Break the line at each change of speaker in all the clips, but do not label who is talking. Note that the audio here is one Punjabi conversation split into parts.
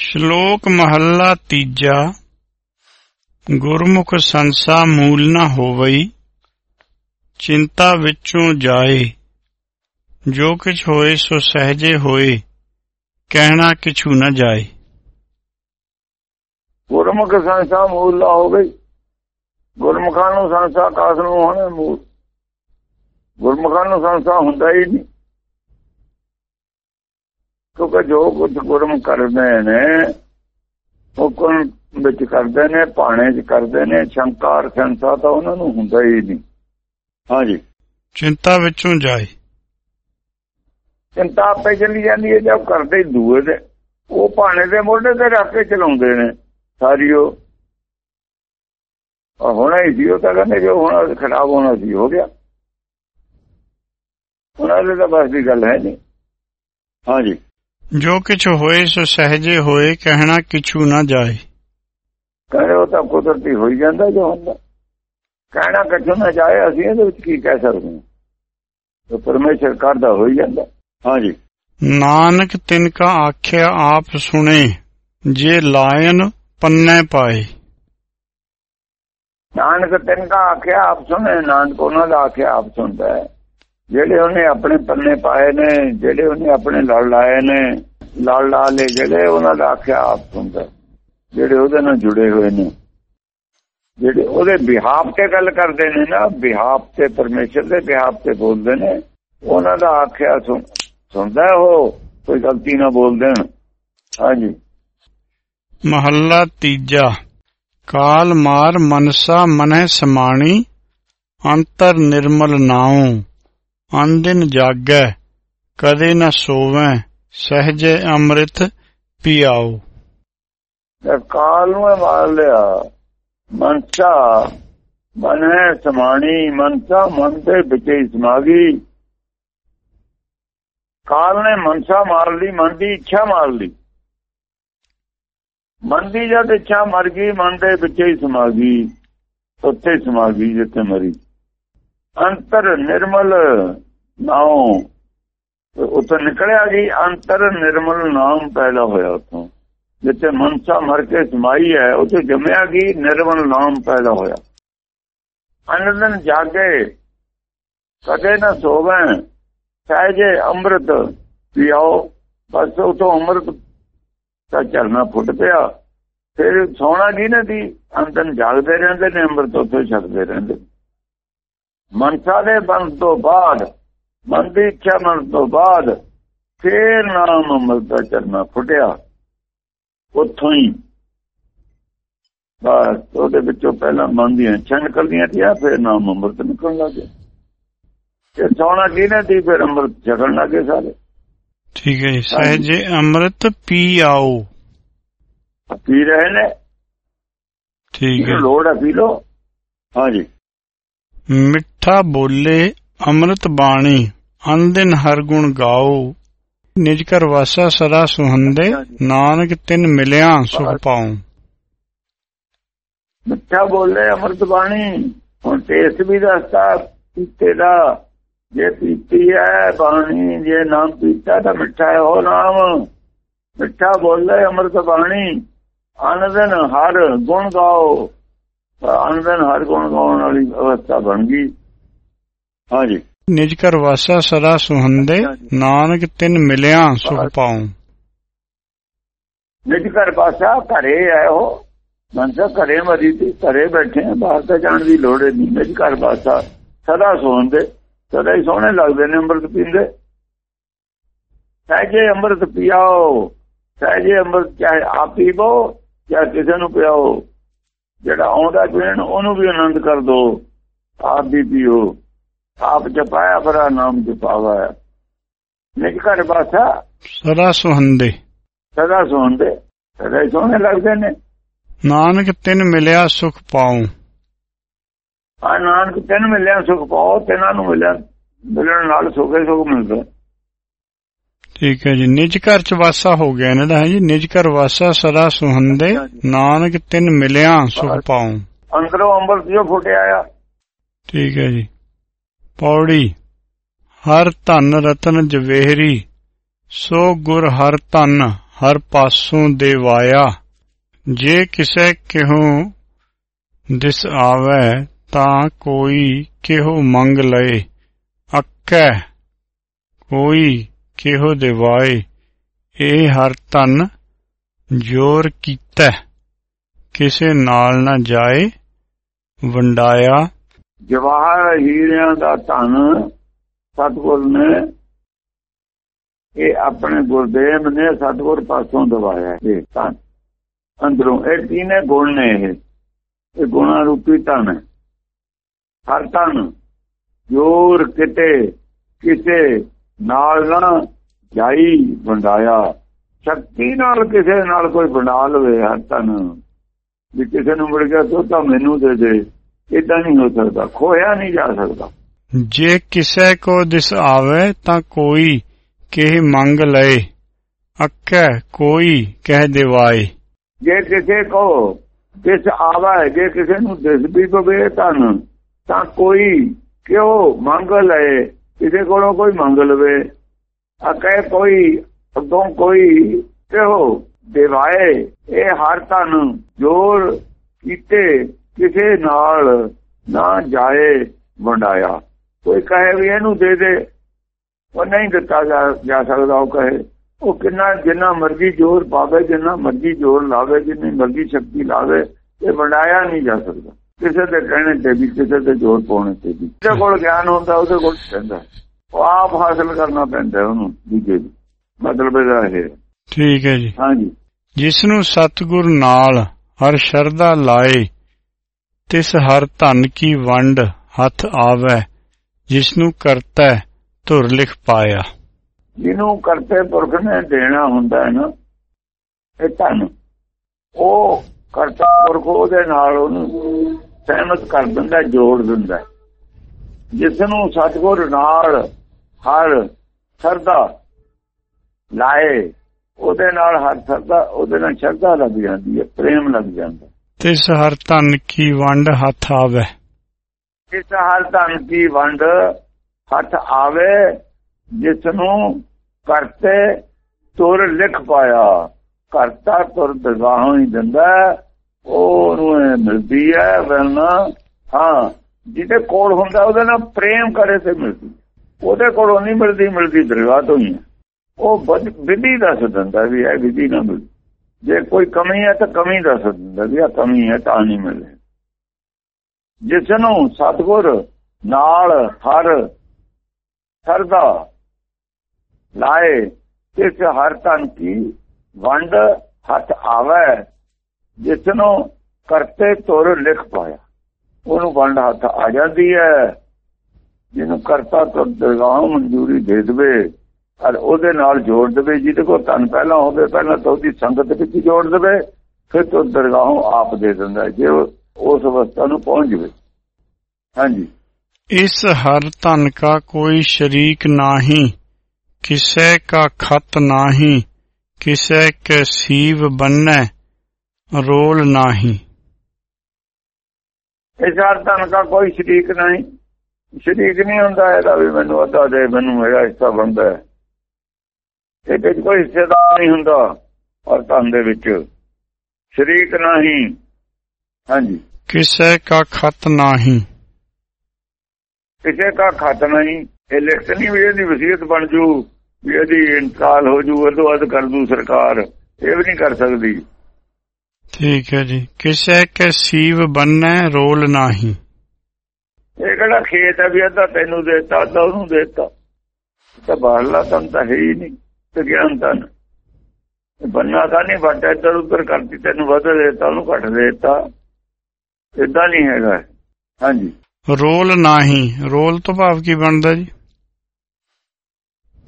ਸ਼ਲੋਕ ਮਹੱਲਾ ਤੀਜਾ। ਗੁਰਮੁਖ ਸੰਸਾ ਮੂਲ ਨਾ ਹੋਵਈ, ਚਿੰਤਾ ਵਿੱਚੋਂ ਜਾਏ। ਜੋ ਕਿਛ ਹੋਏ ਸੋ ਸਹਜੇ ਹੋਏ, ਕਹਿਣਾ ਕਿਛੂ ਨਾ ਜਾਏ।
ਗੁਰਮੁਖ ਸੰਸਾ ਮੂਲ ਨਾ ਹੋ ਗਈ ਗੁਰਮੁਖਾਂ ਨੂੰ ਸੰਸਾ ਕਾਸ ਨੂੰ ਹੋਣਾ ਮੂਲ। ਗੁਰਮੁਖਾਂ ਨੂੰ ਸੰਸਾ ਹੁੰਦਾ ਹੀ ਨਹੀਂ। ਕਿਉਂਕਿ ਜੋ ਕੁਝ ਗੁਰਮ ਕਰਦੇ ਨੇ ਹੁਕਮ ਵਿੱਚ ਕਰਦੇ ਨੇ ਪਾਣੇ 'ਚ ਕਰਦੇ ਨੇ ਸ਼ੰਕਾਰ ਸੰਸਾ ਤਾਂ ਉਹਨਾਂ ਨੂੰ ਹੁੰਦਾ ਹੀ ਨਹੀਂ। ਹਾਂਜੀ।
ਚਿੰਤਾ ਵਿੱਚੋਂ ਜਾਏ।
ਚਿੰਤਾ ਆਪੇ ਚੱਲੀ ਜਾਂਦੀ ਹੈ ਜਦ ਕਰਦੇ ਦੂਏ ਦੇ। ਉਹ ਪਾਣੇ ਦੇ ਮੋਢੇ ਤੇ ਰੱਖ ਕੇ ਚਲਾਉਂਦੇ ਨੇ ਸਾਰੀ ਉਹ। ਹੋਣਾ ਹੀ ਸੀ ਉਹ ਤਾਂ ਕਹਿੰਦੇ ਜੋ ਹੋਣਾ ਖਰਾਬ ਹੋਣਾ ਸੀ ਹੋ ਗਿਆ। ਉਹਨਾਂ ਦੇ ਤਾਂ ਬਸ ਦੀ ਗੱਲ ਹੈ ਨਹੀਂ। ਹਾਂਜੀ।
ਜੋ ਕਿਛ ਹੋਏ ਸੋ ਸਹਜੇ ਹੋਏ ਕਹਿਣਾ ਕਿਛੂ ਨਾ ਜਾਏ।
ਉਹ ਤਾਂ ਕੁਦਰਤੀ ਹੋਈ ਜਾਂਦਾ ਜੋ ਹੁੰਦਾ। ਕਹਿਣਾ ਕਿਛੂ ਨਾ ਜਾਏ ਅਸੀਂ ਇਹਦੇ ਵਿੱਚ ਕੀ ਕਹਿ ਸਕਦੇ ਹਾਂ? ਤੇ ਪਰਮੇਸ਼ਰ ਕਰਦਾ ਹੋਈ ਜਾਂਦਾ। ਹਾਂਜੀ।
ਨਾਨਕ ਤਿਨ ਕਾ ਆਖਿਆ ਆਪ ਸੁਣੇ ਜੇ ਲਾਇਨ ਪੰਨੇ ਪਾਏ।
ਨਾਨਕ ਤਿੰਨ ਕਾ ਆਖਿਆ ਆਪ ਸੁਣੇ ਨਾਨਕ ਉਹਨਾਂ ਦਾ ਆਖਿਆ ਆਪ ਸੁਣਦਾ ਹੈ। ਜਿਹੜੇ ਉਹਨੇ ਆਪਣੇ ਪੰਨੇ ਪਾਏ ਨੇ, ਜਿਹੜੇ ਉਹਨੇ ਆਪਣੇ ਲੜ ਲਾਏ ਨੇ, ਲੜ ਲਾ ਲੈ ਜਿਹੜੇ ਉਹਨਾਂ ਦਾ ਆਖਿਆ ਆਪ ਸੁਣਦਾ ਹੈ। ਜਿਹੜੇ ਉਹਦੇ ਨਾਲ ਜੁੜੇ ਹੋਏ ਨੇ। ਜਿਹੜੇ ਉਹਦੇ ਬਿਹਾਫ ਤੇ ਗੱਲ ਕਰਦੇ ਨੇ ਨਾ, ਬਿਹਾਫ ਤੇ ਪਰਮੇਸ਼ਰ ਦੇ ਬਿਹਾਫ ਤੇ ਬੋਲਦੇ ਨੇ, ਉਹਨਾਂ ਦਾ ਆਖਿਆ ਸੁਣਦਾ ਹੈ ਉਹ, ਕੋਈ ਗਲਤੀ ਨਾ ਬੋਲ ਦੇਣ। ਹਾਂਜੀ।
ਮਹੱਲਾ ਤੀਜਾ। ਕਾਲ ਮਾਰ ਮਨਸਾ ਮਨਹਿ ਸਮਾਣੀ, ਅੰਤਰ ਨਿਰਮਲ ਨਾਉ। ਅੰਦਿਨ ਜਾਗੈ, ਕਦੇ ਨਾ ਸੋਵੈ, ਸਹਜੇ ਅੰਮ੍ਰਿਤ ਪੀਆਉ।
ਤੇ ਕਾਲ ਨੂੰ ਮਾਰ ਲਿਆ, ਮਨਸਾ ਮਨ ਸਮਾਣੀ, ਮਨਸਾ ਮਨ ਦੇ ਵਿੱਚ ਹੀ ਸਮਾ ਗਈ ਕਾਲ ਨੇ ਮਨਸਾ ਮਾਰ ਲਈ, ਮਨ ਦੀ ਇੱਛਾ ਮਾਰ ਲਈ। ਮਨ ਦੀ ਜਦ ਇੱਛਾ ਮਰ ਗਈ, ਮਨ ਦੇ ਵਿੱਚ ਹੀ ਸਮਾ ਗਈ ਉੱਥੇ ਸਮਾ ਗਈ ਜਿੱਥੇ ਮਰੀ। ਅੰਤਰ ਨਿਰਮਲ ਨਾਉ। ਉੱਥੇ ਨਿਕਲਿਆ ਜੀ, ਅੰਤਰ ਨਿਰਮਲ ਨਾਮ ਪੈਦਾ ਹੋਇਆ ਉੱਥੋਂ। ਜਿੱਥੇ ਮਨਸਾ ਮਰ ਕੇ ਸਮਾਈ ਹੈ, ਉੱਥੇ ਜੰਮਿਆ ਗਈ ਨਿਰਮਲ ਨਾਮ ਪੈਦਾ ਹੋਇਆ। ਅਨੰਦਨ ਜਾਗੇ, ਕਦੇ ਨਾ ਸੋਵੈ ਸਹਿਜੇ ਅੰਮ੍ਰਿਤ ਪੀਓ ਬਸ ਉਤੋਂ ਅੰਮ੍ਰਿਤ ਦਾ ਝਰਨਾ ਫੁੱਟ ਪਿਆ। ਫਿਰ ਸੋਣਾ ਜੀ ਨਾ ਦੀ ਅੰਤਨ ਜਾਗਦੇ ਰਹਿੰਦੇ ਨੇ, ਅੰਮ੍ਰਿਤ ਉੱਥੇ ਛਕਦੇ ਰਹਿੰਦੇ। ਮਨਸਾ ਦੇ ਬੰਦ ਤੋਂ ਬਾਅਦ ਮਨ ਦੀ ਇੱਛਾ ਮਨ ਤੋਂ ਬਾਅਦ ਫੇਰ ਨਾਮ ਅੰਮ੍ਰਿਤ ਦਾ ਝਰਨਾ ਫੁੱਟਿਆ। ਉੱਥੋਂ ਹੀ ਬਸ ਉਹਦੇ ਵਿੱਚੋਂ ਪਹਿਲਾਂ ਮਨ ਦੀਆਂ ਇੱਛਾ ਨਿਕਲਦੀਆਂ ਤੀਆਂ ਫਿਰ ਨਾਮ ਅੰਮ੍ਰਿਤ ਨਿਕਲਣ ਲੱਗੇ ਤੇ ਸੋਣਾ ਕਿਹਨੇ ਦੀ ਫਿਰ ਅੰਮ੍ਰਿਤ ਛਕਣ ਲੱਗੇ ਸਾਰੇ।
ਠੀਕ ਹੈ ਜੀ। ਸਹਜੇ ਅੰਮ੍ਰਿਤ ਪੀਆਉ
ਪੀ ਰਹੇ ਨੇ।
ਠੀਕ ਹੈ।
ਲੋੜ ਹੈ ਪੀ ਲੋ ਹਾਂਜੀ।
ਮਿੱਠਾ ਬੋਲੇ ਅੰਮ੍ਰਿਤ ਬਾਣੀ ਅਨਦਿਨ ਹਰ ਗੁਣ ਗਾਓ। ਨਿਜ ਕਰ ਵਾਸਾ ਸਦਾ ਸੁਹੰਦੇ, ਨਾਨਕ ਤਿਨ ਮਿਲਿਆ ਸੁਖ ਪਾਉ।
ਮਿੱਠਾ ਬੋਲੇ ਅੰਮ੍ਰਿਤ ਬਾਣੀ, ਹੁਣ ਟੇਸਟ ਵੀ ਦੱਸਦਾ ਪੀਤੇ ਦਾ। ਜੇ ਪੀਤੀ ਹੈ ਬਾਣੀ, ਜੇ ਨਾਮ ਪੀਤਾ ਤਾਂ ਮਿੱਠਾ ਹੈ ਉਹ ਨਾਮ। ਮਿੱਠਾ ਬੋਲੇ ਅੰਮ੍ਰਿਤ ਬਾਣੀ ਆਨੰਦਨ ਹਰ ਗੁਣ ਗਾਓ। ਆਨੰਦਨ ਹਰ ਗੁਣ ਗਾਉਣ ਵਾਲੀ ਅਵਸਥਾ ਬਣ ਗਈ। ਹਾਂਜੀ।
ਨਿਜ ਕਰ ਵਾਸਾ ਸਦਾ ਸੁਹੰਦੇ ਨਾਨਕ ਤਿਨ ਮਿਲਿਆ ਸੁਖ ਪਾਉ।
ਨਿਜ ਘਰ ਪਾਸਾ ਘਰੇ ਉਹ ਮਨਸਾ ਘਰੇ ਮਰੀ ਤੇ ਘਰੇ ਬੈਠੇ ਬਾਹਰ ਤਾਂ ਜਾਣ ਦੀ ਲੋੜ ਨਹੀਂ। ਨਿਜ ਘਰ ਪਾਸਾ ਸਦਾ ਸੋਹੰਦੇ ਸਦਾ ਹੀ ਸੋਹਣੇ ਲੱਗਦੇ ਨੇ ਅੰਮ੍ਰਿਤ ਪੀਂਦੇ। ਸਹਜੇ ਅੰਮ੍ਰਿਤ ਪੀਆਓ ਸਹਜੇ ਅੰਮ੍ਰਿਤ ਚਾਹੇ ਆਪ ਪੀਵੋ ਜਾਂ ਕਿਸੇ ਨੂੰ ਪਿਆਓ। ਜਿਹੜਾ ਆਉਂਦਾ ਪੀਣ ਉਹਨੂੰ ਵੀ ਆਨੰਦ ਕਰ ਦੋ। ਆਪ ਵੀ ਪੀਓ। ਆਪ ਜਪਾਇਆ ਬੜਾ ਨਾਮ ਜਪਾਵਾ। ਨਿਜ ਘਰ ਪਾਸਾ
ਸਦਾ ਸੁਹੰਦੇ।
ਸਦਾ ਸੋਹੰਦੇ। ਸਦਾ ਸੋਹਣੇ ਲੱਗਦੇ ਨੇ।
ਨਾਨਕ ਤਿਨ ਮਿਲਿਆ ਸੁਖ ਪਾਉ।
ਆ ਨਾਨਕ ਤੈਨ ਮਿਲਿਆ ਸੁਖ ਪਾਓ ਤੈਨਾਂ ਨੂੰ ਮਿਲਿਆ ਮਿਲਣ ਨਾਲ ਸੁਖੇ ਸੁਖ ਮਿਲਦਾ।
ਠੀਕ ਹੈ ਜੀ। ਨਿਜ ਘਰ ਚ ਵਾਸਾ ਹੋ ਗਿਆ ਇਹਨਾਂ ਦਾ ਹੈ ਜੀ? ਨਿਜ ਘਰ ਵਾਸਾ ਸਦਾ ਸੁਹੰਦੇ। ਨਾਨਕ ਤਿਨ ਮਿਲਿਆ ਸੁਖ ਪਾਉ।
ਅੰਦਰੋਂ ਅੰਮ੍ਰਿਤ ਜੋ ਫੁੱਟਿਆ ਆ।
ਠੀਕ ਹੈ ਜੀ। ਪੌੜੀ ਹਰ ਧਨ ਰਤਨ ਜਵੇਹਰੀ। ਸੋ ਗੁਰ ਹਰ ਧਨ ਹਰ ਪਾਸੋਂ ਦੇਵਾਇਆ। ਜੇ ਕਿਸੇ ਕਿਹੋ ਦਿਸ ਆਵੈ ਤਾਂ ਕੋਈ ਕਿਹੋ ਮੰਗ ਲਏ। ਅੱਕੈ ਕੋਈ ਕਿਹੋ ਦਿਵਾਏ ਇਹ ਹਰ ਤਨ ਜੋਰ ਕੀਤਾ ਕਿਸੇ ਨਾਲ ਨਾ ਜਾਏ, ਵੰਡਾਇਆ।
ਜਵਾਹਰ ਹੀਰਿਆਂ ਦਾ ਧਨ ਸਤਗੁਰ ਨੇ, ਇਹ ਆਪਣੇ ਗੁਰਦੇਵ ਨੇ ਸਤਗੁਰ ਪਾਸੋਂ ਦਵਾਇਆ ਇਹ ਧਨ। ਅੰਦਰੋਂ ਇਹ ਤੀਨੇ ਗੁਣ ਨੇ ਇਹ? ਇਹ ਗੁਣਾ ਰੂਪੀ ਧਨ ਹੈ। ਹਰ ਧਨ ਜੋਰ ਕਿਤੇ, ਕਿਸੇ ਨਾਲ ਨਾ ਜਾਈ ਵੰਡਾਇਆ। ਸ਼ਕਤੀ ਨਾਲ ਕਿਸੇ ਨਾਲ ਕੋਈ ਬਣਾ ਲਵੇ ਹਰ ਧਨ। ਵੀ ਕਿਸੇ ਨੂੰ ਮਿਲ ਗਿਆ ਤੋ ਤਾਂ ਮੈਨੂੰ ਦੇ ਦੇ। ਇਦਾਂ ਨਹੀਂ ਹੋ ਸਕਦਾ। ਖੋਇਆ ਨਹੀਂ ਜਾ ਸਕਦਾ।
ਜੇ ਕਿਸੇ ਕੋ ਦਿਸ ਆਵੇ ਤਾਂ ਕੋਈ ਕਿਹ ਮੰਗ ਲਏ। ਅੱਕੈ ਕੋਈ ਕਹਿ ਦੇਵਾਏ।
ਜੇ ਕਿਸੇ ਕੋ ਦਿਸ ਆਵੇ ਜੇ ਕਿਸੇ ਨੂੰ ਦਿਸ ਵੀ ਪਵੇ ਧਨ ਤਾਂ ਕੋਈ ਕਿਉਂ ਮੰਗ ਲਏ? ਕਿਸੇ ਕੋਲੋਂ ਕੋਈ ਮੰਗ ਲਵੇ। ਅਕੈ ਕੋਈ, ਅੱਗੋਂ ਕੋਈ ਕਿਉਂ ਦੇਵਾਏ। ਇਹ ਹਰ ਧਨ ਜੋਰ ਕੀਤੇ, ਕਿਸੇ ਨਾਲ ਨਾ ਜਾਏ ਵੰਡਾਇਆ। ਕੋਈ ਕਹੇ ਵੀ ਇਹਨੂੰ ਦੇ ਦੇ, ਉਹ ਨਹੀਂ ਦਿੱਤਾ ਜਾ ਸਕਦਾ, ਉਹ ਕਹੇ। ਉਹ ਕਿੰਨਾ, ਜਿੰਨਾ ਮਰਜ਼ੀ ਜ਼ੋਰ ਪਾਵੇ, ਜਿੰਨਾ ਮਰਜ਼ੀ ਜ਼ੋਰ ਲਾਵੇ, ਜਿੰਨੀ ਮਰਜ਼ੀ ਸ਼ਕਤੀ ਲਾਵੇ, ਇਹ ਵੰਡਾਇਆ ਨਹੀਂ ਜਾ ਸਕਦਾ। ਕਿਸੇ ਦੇ ਕਹਿਣੇ ਤੇ ਵੀ ਕਿਸੇ ਦੇ ਜ਼ੋਰ ਪਾਉਣੇ ਤੇ ਵੀ। ਜਿਹਦੇ ਕੋਲ ਗਿਆਨ ਹੁੰਦਾ ਉਹਦੇ ਕੋਲ ਪੈਂਦਾ ਉਹ ਆਪ ਹਾਸਲ ਕਰਨਾ ਪੈਂਦਾ ਉਹਨੂੰ ਦੂਜੇ ਦੀ ਮਤਲਬ ਇਹਦਾ ਇਹ
ਠੀਕ ਹੈ ਜੀ।
ਹਾਂਜੀ।
ਜਿਸ ਨੂੰ ਸਤਿਗੁਰ ਨਾਲ ਹਰ ਸ਼ਰਧਾ ਲਾਏ ਤਿਸ ਹਰ ਧਨ ਕੀ ਵੰਡ ਹੱਥ ਆਵੇ ਜਿਸ ਨੂੰ ਕਰਤਾ ਧੁਰ ਲਿਖ ਪਾਇਆ।
ਜਿਹਨੂੰ ਕਰਤੇ ਪੁਰਖ ਨੇ ਦੇਣਾ ਹੁੰਦਾ ਹੈ ਨਾ ਇਹ ਧਨ। ਉਹ ਕਰਤਾ ਪੁਰਖ ਉਹਦੇ ਨਾਲ ਉਹਨੂੰ ਸਹਿਮਤ ਕਰ ਦਿੰਦਾ ਜੋੜ ਦਿੰਦਾ ਜਿਸ ਨੂੰ ਸਤਗੁਰ ਨਾਲ ਹਰ ਸਰਦਾ ਲਾਏ ਉਹਦੇ ਨਾਲ ਹਰ ਸਰਦਾ ਉਹਦੇ ਨਾਲ ਸ਼ਰਧਾ ਲੱਗ ਜਾਂਦੀ ਹੈ ਪ੍ਰੇਮ ਲੱਗ ਜਾਂਦਾ
ਤਿਸ ਹਰ ਧਨ ਕੀ ਵੰਡ ਹੱਥ ਆਵੇ?
ਇਸ ਹਰ ਧਨ ਕੀ ਵੰਡ ਹੱਥ ਆਵੇ ਜਿਸ ਨੂੰ ਕਰਤੇ ਤੁਰ ਲਿਖ ਪਾਇਆ। ਕਰਤਾ ਤੁਰ ਦਰਗਾਹੋਂ ਹੀ ਦਿੰਦਾ ਉਹਨੂੰ ਮਿਲਦੀ ਹੈ ਵਰਨਾ ਹਾਂ, ਜਿਹਦੇ ਕੋਲ ਹੁੰਦਾ ਉਹਦੇ ਨਾਲ ਪ੍ਰੇਮ ਕਰੇ ਤੇ ਮਿਲਦੀ। ਉਹਦੇ ਕੋਲੋਂ ਨਹੀਂ ਮਿਲਦੀ ਮਿਲਦੀ ਦਰਗਾਹ ਤੋਂ ਹੀ ਉਹ ਵਿਧੀ ਦੱਸ ਦਿੰਦਾ ਵੀ ਇਹ ਵਿਧੀ ਨਾ ਮਿਲ। ਜੇ ਕੋਈ ਕਮੀ ਹੈ ਤਾਂ ਕਮੀ ਦੱਸ ਦਿੰਦਾ ਵੀ ਆ ਕਮੀ ਹੈ ਤਾਂ ਨਹੀਂ ਮਿਲੇ। ਜਿਸ ਨੂੰ ਸਤਗੁਰ ਨਾਲ ਹਰ ਸਰਦਾ ਲਾਏ, ਇਸ ਹਰ ਤਨ ਕੀ ਵੰਡ ਹੱਥ ਆਵੇ ਜਿਸਨੋਂ ਕਰਤੇ ਤੁਰ ਲਿਖ ਪਾਇਆ। ਉਹਨੂੰ ਵੰਡ ਹੱਥ ਆ ਜਾਂਦੀ ਹੈ। ਜਿਹਨੂੰ ਕਰਤਾ ਤੋਂ ਦਰਗਾਹ ਮਨਜ਼ੂਰੀ ਦੇ ਦੇਵੇ ਔਰ ਉਹਦੇ ਨਾਲ ਜੋੜ ਦੇਵੇ। ਜਿਹਦੇ ਕੋਲ ਤਨ ਪਹਿਲਾਂ ਹੋਵੇ, ਪਹਿਲਾਂ ਤਾਂ ਉਹਦੀ ਸੰਗਤ ਵਿੱਚ ਜੋੜ ਦੇਵੇ, ਫਿਰ ਤੋਂ ਦਰਗਾਹ ਆਪ ਦੇ ਦਿੰਦਾ ਜੇ ਉਸ ਅਵਸਥਾ ਨੂੰ ਪਹੁੰਚ ਜਵੇ। ਹਾਂਜੀ।
ਇਸ ਹਰ ਧਨ ਕਾ ਕੋਈ ਸ਼ਰੀਕ ਨਾਹੀ, ਕਿਸੇ ਕਾ ਖਤ ਨਾਹੀ, ਕਿਸੇ ਕੈ ਸੀਵ ਬੰਨੈ रोल नाही
ਇਸ ਹਰ ਧਨ ਕਾ ਕੋਈ ਸ਼ਰੀਕ ਨਹੀਂ ਸ਼ਰੀਕ ਨਹੀਂ ਹੁੰਦਾ ਇਹਦਾ ਵੀ ਮੈਨੂੰ ਅੱਧਾ ਦੇ ਮੈਨੂੰ ਮੇਰਾ ਹਿੱਸਾ ਬੰਦਾ ਹੈ ਇਹਦੇ ਵਿੱਚ ਕੋਈ ਹਿੱਸੇਦਾਰ ਨਹੀਂ ਹੁੰਦਾ ਔਰ ਧਨ ਦੇ ਵਿੱਚ ਸ਼ਰੀਕ ਨਹੀਂ ਹਾਂਜੀ
किसे का खत नाही
ਕਿਸੇ ਦਾ ਖਤ ਨਹੀਂ ਇਹ ਲਿਖਤ ਨਹੀਂ ਵੀ ਇਹਦੀ ਵਸੀਅਤ ਬਣ ਜੂ ਵੀ ਇਹਦੀ ਇੰਤਕਾਲ ਹੋ ਜੂ ਉਦੋਂ ਬਾਅਦ ਕਰ ਦੂ ਸਰਕਾਰ ਇਹ ਵੀ ਨਹੀਂ ਕਰ ਸਕਦੀ
ਠੀਕ ਹੈ ਜੀ। ਕਿਸੇ ਕੇ ਸੀਵ ਬੰਨੈ ਰੋਲ ਨਾਹੀ।
ਇਹ ਕਿਹੜਾ ਖੇਤ ਹੈ ਵੀ ਇਹਦਾ ਤੈਨੂੰ ਦੇਤਾ ਤਾਂ ਉਹਨੂੰ ਦੇਤਾ? ਤਾਂ ਬਾਹਲਾ ਤਾਂ ਤਾਂ ਹੈ ਹੀ ਨਹੀਂ ਤੇ ਗਿਆਨ ਤਾਂ ਬੰਨਾ ਤਾਂ ਨਹੀਂ ਵੱਟ ਇੱਧਰ ਉੱਧਰ ਕਰਦੀ ਤੈਨੂੰ ਵੱਧ ਦੇਤਾ ਉਹਨੂੰ ਘੱਟ ਦੇਤਾ। ਇਦਾਂ ਨਹੀਂ ਹੈਗਾ ਹਾਂਜੀ।
ਰੋਲ ਨਾਹੀ। ਰੋਲ ਤੋਂ ਭਾਵ ਕੀ ਬਣਦਾ ਜੀ?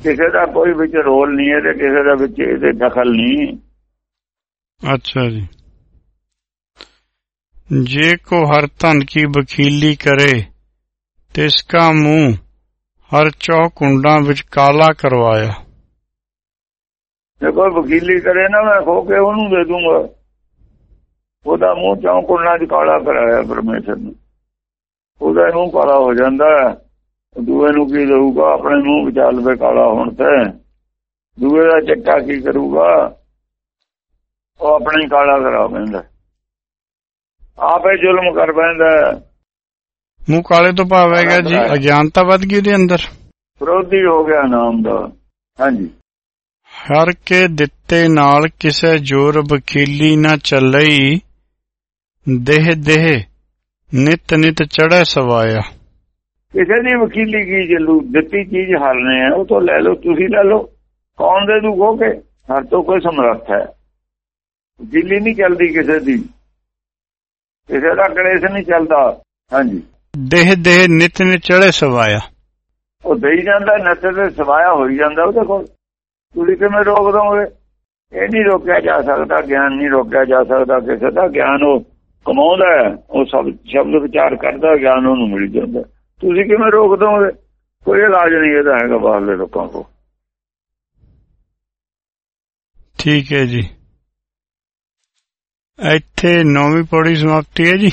ਕਿਸੇ ਦਾ ਕੋਈ ਵਿੱਚ ਰੋਲ ਨਹੀਂ ਹੈ ਤੇ ਕਿਸੇ ਦਾ ਵਿੱਚ ਇਹਦੇ ਦਖਲ ਨਹੀਂ।
ਅੱਛਾ ਜੀ। ਜੇ ਕੋ ਹਰ ਧਨ ਕੀ ਵਕੀਲੀ ਕਰੇ, ਤਿਸ ਕਾ ਮੂੰਹ ਹਰ ਚੌ ਕੁੰਡਾਂ ਵਿੱਚ ਕਾਲਾ ਕਰਵਾਇਆ।
ਜੇ ਕੋਈ ਵਕੀਲੀ ਕਰੇ ਨਾ, ਮੈਂ ਹੋ ਕੇ ਉਹਨੂੰ ਦੇ ਦੂੰਗਾ। ਉਹਦਾ ਮੂੰਹ ਚੌ ਕੁੰਡਾਂ ਵਿੱਚ ਕਾਲਾ ਕਰਾਇਆ ਪਰਮੇਸ਼ਰ ਨੇ। ਉਹਦਾ ਮੂੰਹ ਕਾਲਾ ਹੋ ਜਾਂਦਾ ਦੂਏ ਨੂੰ ਕੀ ਦੇਊਗਾ? ਆਪਣੇ ਮੂੰਹ ਵਿਚਾਲ ਤੇ ਕਾਲਾ ਹੋਣ ਤੇ। ਦੂਏ ਦਾ ਚਿੱਟਾ ਕੀ ਕਰੂਗਾ? ਉਹ ਆਪਣੇ ਕਾਲਾ ਕਰਾ ਪੈਂਦਾ ਆਪੇ ਜ਼ੁਲਮ ਕਰ ਬੈਂਦਾ
ਮੂੰਹ ਕਾਲੇ ਤੋਂ ਭਾਵ ਹੈਗਾ ਜੀ ਅਗਿਆਨਤਾ ਵੱਧ ਗਈ ਉਹਦੇ ਅੰਦਰ।
ਵਿਰੋਧੀ ਹੋ ਗਿਆ ਨਾਮ ਦਾ। ਹਾਂਜੀ।
ਹਰ ਕੇ ਦਿੱਤੇ ਨਾਲ ਕਿਸੇ ਜੋਰ ਵਕੀਲੀ ਨਾ ਚੱਲਈ। ਦੇਹ ਦੇਹ ਨਿਤ ਨਿਤ ਚੜ੍ਹੈ ਸਵਾਇਆ।
ਕਿਸੇ ਦੀ ਵਕੀਲੀ ਕੀ ਚੱਲੂ? ਦਿੱਤੀ ਚੀਜ਼ ਹਰਨੇ ਆ ਉਹ ਤੋਂ ਲੈ ਲਓ ਤੁਸੀਂ ਲੈ ਲਓ। ਕੌਣ ਦੇ ਦੂ ਖੋਕੇ ਹਰ ਤੋਂ ਕੋਈ ਸਮਰੱਥ ਹੈ। ਵਕੀਲੀ ਨਹੀਂ ਚੱਲਦੀ ਕਿਸੇ ਦੀ। ਕਿਸੇ ਦਾ ਕਲੇਸ਼ ਨਹੀਂ ਚੱਲਦਾ। ਹਾਂਜੀ।
ਦੇਹ ਦੇਹ ਨਿਤ ਨਿਤ ਚੜ੍ਹੈ ਸਵਾਇਆ।
ਉਹ ਦੇਈ ਜਾਂਦਾ ਨੱਤ ਤੇ ਸਵਾਇਆ ਹੋਈ ਜਾਂਦਾ ਉਹਦੇ ਕੋਲ। ਤੁਸੀਂ ਕਿਵੇਂ ਰੋਕ ਦੋਗੇ? ਇਹ ਨਹੀਂ ਰੋਕਿਆ ਜਾ ਸਕਦਾ ਗਿਆਨ ਨਹੀਂ ਰੋਕਿਆ ਜਾ ਸਕਦਾ। ਕਿਸੇ ਦਾ ਗਿਆਨ ਉਹ ਕਮਾਉਂਦਾ ਹੈ, ਉਹ ਸਭ ਸ਼ਬਦ ਵਿਚਾਰ ਕਰਦਾ ਗਿਆਨ ਉਹਨੂੰ ਮਿਲ ਜਾਂਦਾ। ਤੁਸੀਂ ਕਿਵੇਂ ਰੋਕ ਦੋਗੇ? ਕੋਈ ਇਲਾਜ ਨਹੀਂ ਇਹਦਾ ਹੈਗਾ ਬਾਹਰਲੇ ਲੋਕਾਂ ਕੋਲ।
ਠੀਕ ਹੈ ਜੀ। ਇੱਥੇ ਨੌਵੀਂ ਪੌੜੀ ਸਮਾਪਤੀ ਹੈ ਜੀ।